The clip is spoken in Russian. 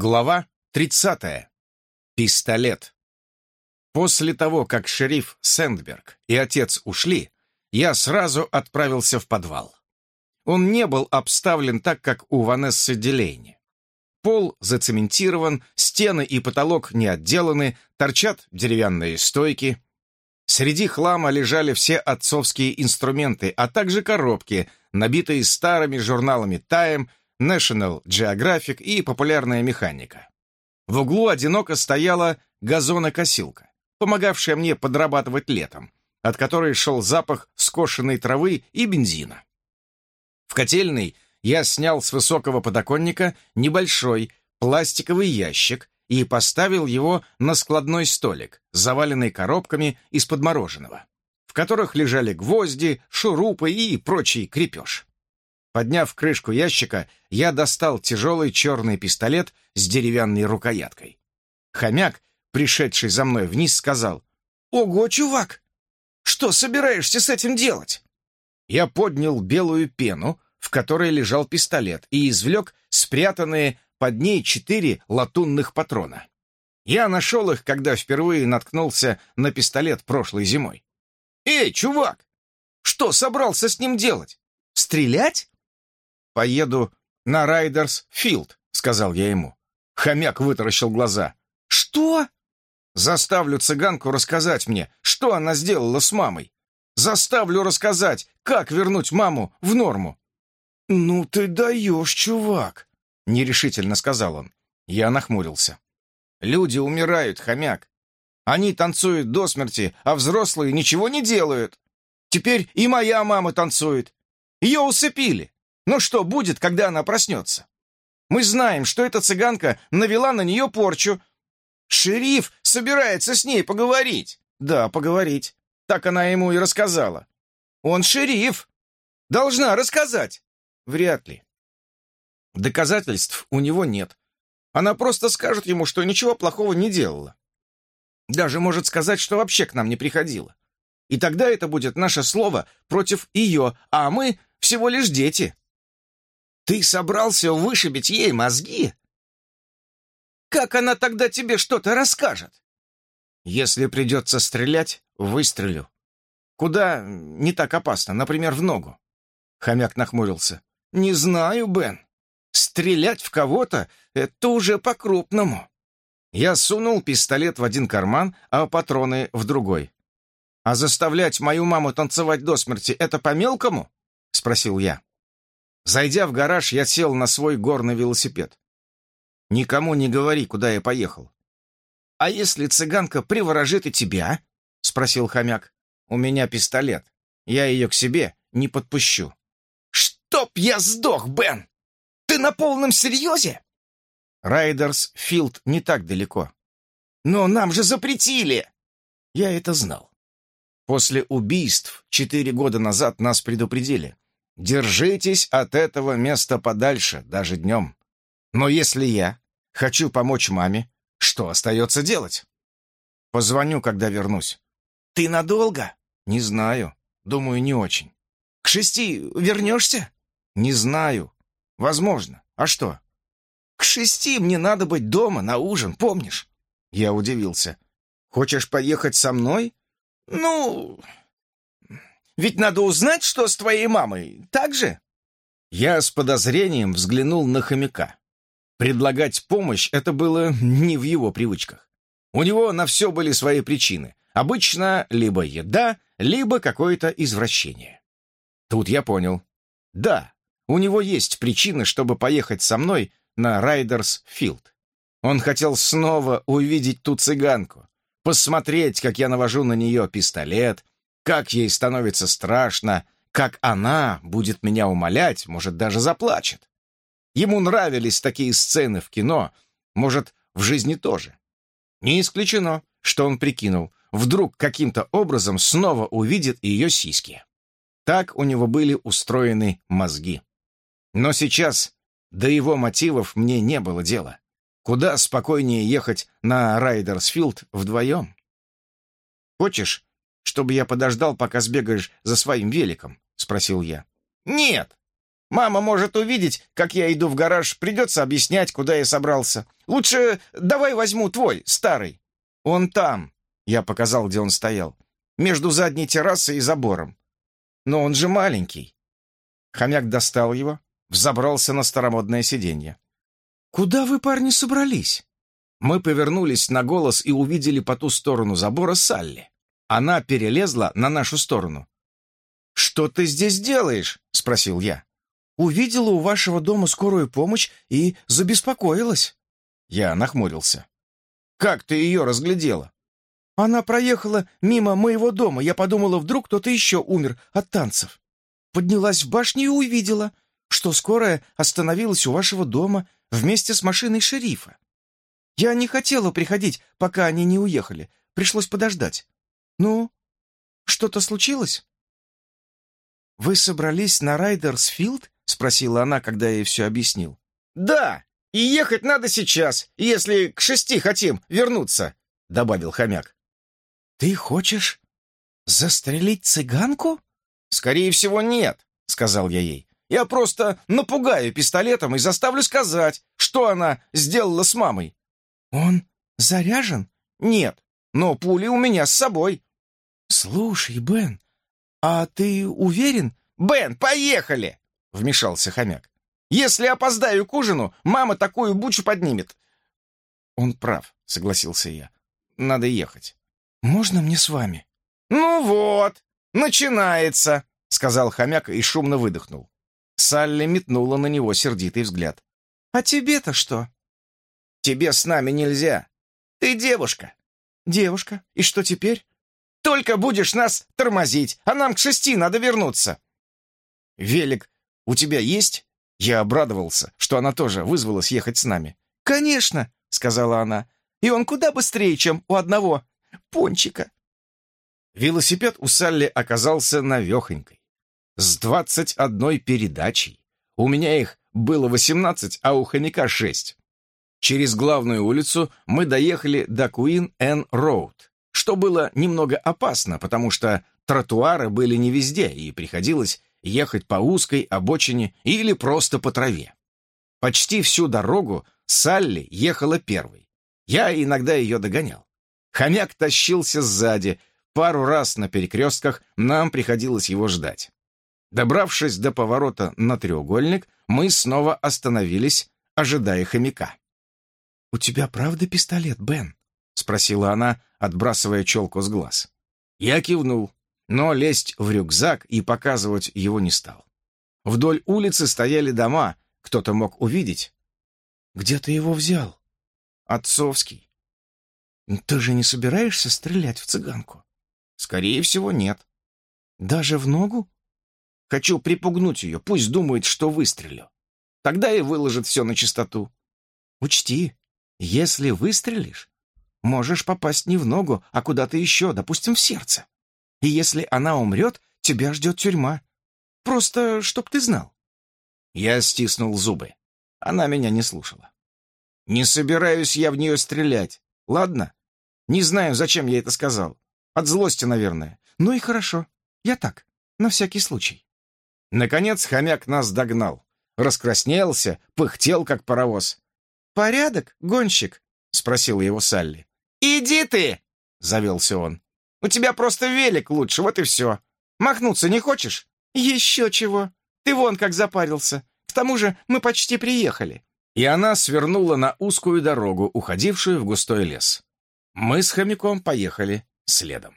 Глава 30. Пистолет. После того, как шериф Сэндберг и отец ушли, я сразу отправился в подвал. Он не был обставлен так, как у Ванессы Делейни. Пол зацементирован, стены и потолок не отделаны, торчат деревянные стойки. Среди хлама лежали все отцовские инструменты, а также коробки, набитые старыми журналами Time, National Geographic и популярная механика. В углу одиноко стояла газонокосилка, помогавшая мне подрабатывать летом, от которой шел запах скошенной травы и бензина. В котельной я снял с высокого подоконника небольшой пластиковый ящик и поставил его на складной столик, заваленный коробками из-под мороженого, в которых лежали гвозди, шурупы и прочий крепеж. Подняв крышку ящика, я достал тяжелый черный пистолет с деревянной рукояткой. Хомяк, пришедший за мной вниз, сказал, «Ого, чувак! Что собираешься с этим делать?» Я поднял белую пену, в которой лежал пистолет, и извлек спрятанные под ней четыре латунных патрона. Я нашел их, когда впервые наткнулся на пистолет прошлой зимой. «Эй, чувак! Что собрался с ним делать? Стрелять?» «Поеду на Райдерс Филд», — сказал я ему. Хомяк вытаращил глаза. «Что?» «Заставлю цыганку рассказать мне, что она сделала с мамой. Заставлю рассказать, как вернуть маму в норму». «Ну ты даешь, чувак», — нерешительно сказал он. Я нахмурился. «Люди умирают, хомяк. Они танцуют до смерти, а взрослые ничего не делают. Теперь и моя мама танцует. Ее усыпили. Но что будет, когда она проснется? Мы знаем, что эта цыганка навела на нее порчу. Шериф собирается с ней поговорить. Да, поговорить. Так она ему и рассказала. Он шериф. Должна рассказать. Вряд ли. Доказательств у него нет. Она просто скажет ему, что ничего плохого не делала. Даже может сказать, что вообще к нам не приходила. И тогда это будет наше слово против ее, а мы всего лишь дети. Ты собрался вышибить ей мозги? Как она тогда тебе что-то расскажет? Если придется стрелять, выстрелю. Куда не так опасно, например, в ногу. Хомяк нахмурился. Не знаю, Бен. Стрелять в кого-то — это уже по-крупному. Я сунул пистолет в один карман, а патроны в другой. «А заставлять мою маму танцевать до смерти — это по-мелкому?» — спросил я. Зайдя в гараж, я сел на свой горный велосипед. Никому не говори, куда я поехал. «А если цыганка приворожит и тебя?» — спросил хомяк. «У меня пистолет. Я ее к себе не подпущу». «Чтоб я сдох, Бен! Ты на полном серьезе?» Райдерс Филд не так далеко. «Но нам же запретили!» Я это знал. После убийств четыре года назад нас предупредили. Держитесь от этого места подальше, даже днем. Но если я хочу помочь маме, что остается делать? Позвоню, когда вернусь. Ты надолго? Не знаю. Думаю, не очень. К шести вернешься? Не знаю. Возможно. А что? К шести мне надо быть дома на ужин, помнишь? Я удивился. Хочешь поехать со мной? Ну, ведь надо узнать, что с твоей мамой, так же?» Я с подозрением взглянул на хомяка. Предлагать помощь — это было не в его привычках. У него на все были свои причины. Обычно либо еда, либо какое-то извращение. Тут я понял. Да, у него есть причины, чтобы поехать со мной на Райдерс Филд. Он хотел снова увидеть ту цыганку, посмотреть, как я навожу на нее пистолет, как ей становится страшно, как она будет меня умолять, может, даже заплачет. Ему нравились такие сцены в кино, может, в жизни тоже. Не исключено, что он прикинул, вдруг каким-то образом снова увидит ее сиськи. Так у него были устроены мозги. Но сейчас до его мотивов мне не было дела. Куда спокойнее ехать на Райдерсфилд вдвоем? Хочешь, чтобы я подождал, пока сбегаешь за своим великом?» — спросил я. «Нет! Мама может увидеть, как я иду в гараж, придется объяснять, куда я собрался. Лучше давай возьму твой, старый. Он там, я показал, где он стоял, между задней террасой и забором. Но он же маленький. Хомяк достал его, взобрался на старомодное сиденье. «Куда вы, парни, собрались?» Мы повернулись на голос и увидели по ту сторону забора Салли. Она перелезла на нашу сторону. «Что ты здесь делаешь?» — спросил я. «Увидела у вашего дома скорую помощь и забеспокоилась». Я нахмурился. «Как ты ее разглядела?» «Она проехала мимо моего дома. Я подумала, вдруг кто-то еще умер от танцев. Поднялась в башню и увидела, что скорая остановилась у вашего дома вместе с машиной шерифа. Я не хотела приходить, пока они не уехали. Пришлось подождать. Ну, что-то случилось?» «Вы собрались на Райдерсфилд?» — спросила она, когда я ей все объяснил. «Да, и ехать надо сейчас, если к шести хотим вернуться», — добавил хомяк. «Ты хочешь застрелить цыганку?» «Скорее всего, нет», — сказал я ей. «Я просто напугаю пистолетом и заставлю сказать, что она сделала с мамой». «Он заряжен?» «Нет, но пули у меня с собой». «Слушай, Бен, а ты уверен?» «Бен, поехали!» — вмешался хомяк. «Если опоздаю к ужину, мама такую бучу поднимет». «Он прав», — согласился я. «Надо ехать». «Можно мне с вами?» «Ну вот, начинается», — сказал хомяк и шумно выдохнул. Салли метнула на него сердитый взгляд. «А тебе-то что?» «Тебе с нами нельзя. Ты девушка». «Девушка? И что теперь?» «Только будешь нас тормозить, а нам к шести надо вернуться». «Велик у тебя есть?» Я обрадовался, что она тоже вызвалась ехать с нами. «Конечно», — сказала она, — «и он куда быстрее, чем у одного пончика». Велосипед у Салли оказался навехонькой. С двадцать одной передачей. У меня их было восемнадцать, а у хомяка шесть. Через главную улицу мы доехали до Куин-Эн-Роуд, что было немного опасно, потому что тротуары были не везде, и приходилось ехать по узкой обочине или просто по траве. Почти всю дорогу Салли ехала первой. Я иногда ее догонял. Хомяк тащился сзади. Пару раз на перекрестках нам приходилось его ждать. Добравшись до поворота на треугольник, мы снова остановились, ожидая хомяка. «У тебя правда пистолет, Бен?» — спросила она, отбрасывая челку с глаз. Я кивнул но лезть в рюкзак и показывать его не стал. Вдоль улицы стояли дома, кто-то мог увидеть. «Где ты его взял?» «Отцовский». «Ты же не собираешься стрелять в цыганку?» «Скорее всего, нет». «Даже в ногу?» «Хочу припугнуть ее, пусть думает, что выстрелю. Тогда и выложит все на чистоту». «Учти, если выстрелишь, можешь попасть не в ногу, а куда-то еще, допустим, в сердце. И если она умрет, тебя ждет тюрьма. Просто, чтоб ты знал». Я стиснул зубы. Она меня не слушала. «Не собираюсь я в нее стрелять. Ладно? Не знаю, зачем я это сказал. От злости, наверное. Ну и хорошо. Я так, на всякий случай». Наконец хомяк нас догнал. Раскраснелся, пыхтел, как паровоз. «Порядок, гонщик?» — спросила его Салли. «Иди ты!» — завелся он. У тебя просто велик лучше, вот и все. Махнуться не хочешь? Еще чего. Ты вон как запарился. К тому же мы почти приехали». И она свернула на узкую дорогу, уходившую в густой лес. Мы с хомяком поехали следом.